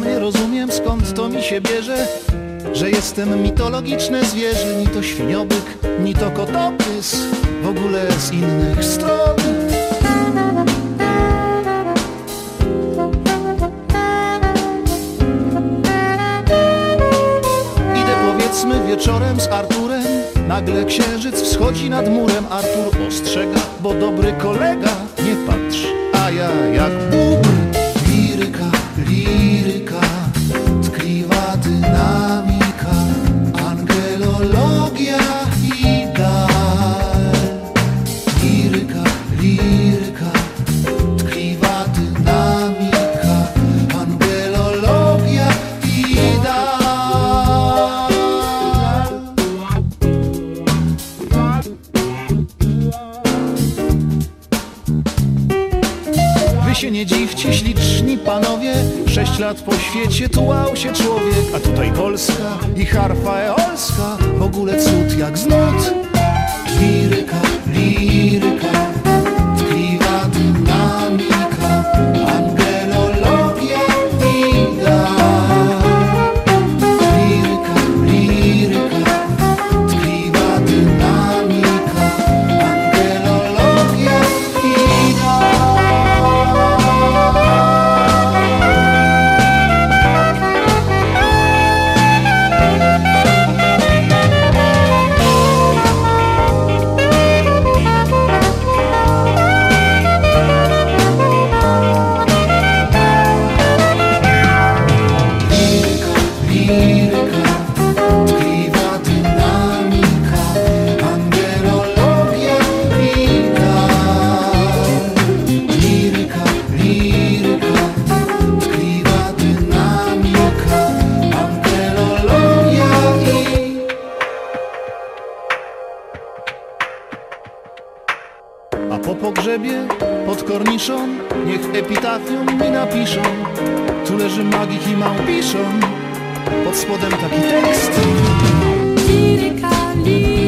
rozumiem skąd to mi się bierze Że jestem mitologiczne zwierzę Ni to świniobyk, ni to kotopys W ogóle z innych stron. Idę powiedzmy wieczorem z Arturem. Nagle księżyc wschodzi nad murem. Artur ostrzega, bo dobry kolega Nie patrz, a ja jak Bóg się nie dziwcie, śliczni panowie. Sześć lat po świecie tułał się człowiek A tutaj Polska i harfa eolska. W ogóle cud jak z Liryka, liryka po pogrzebie, pod korniszą, niech epitafium mi napiszą. Tu leży magik i małpiszon, pod spodem taki tekst. Liryka, liryka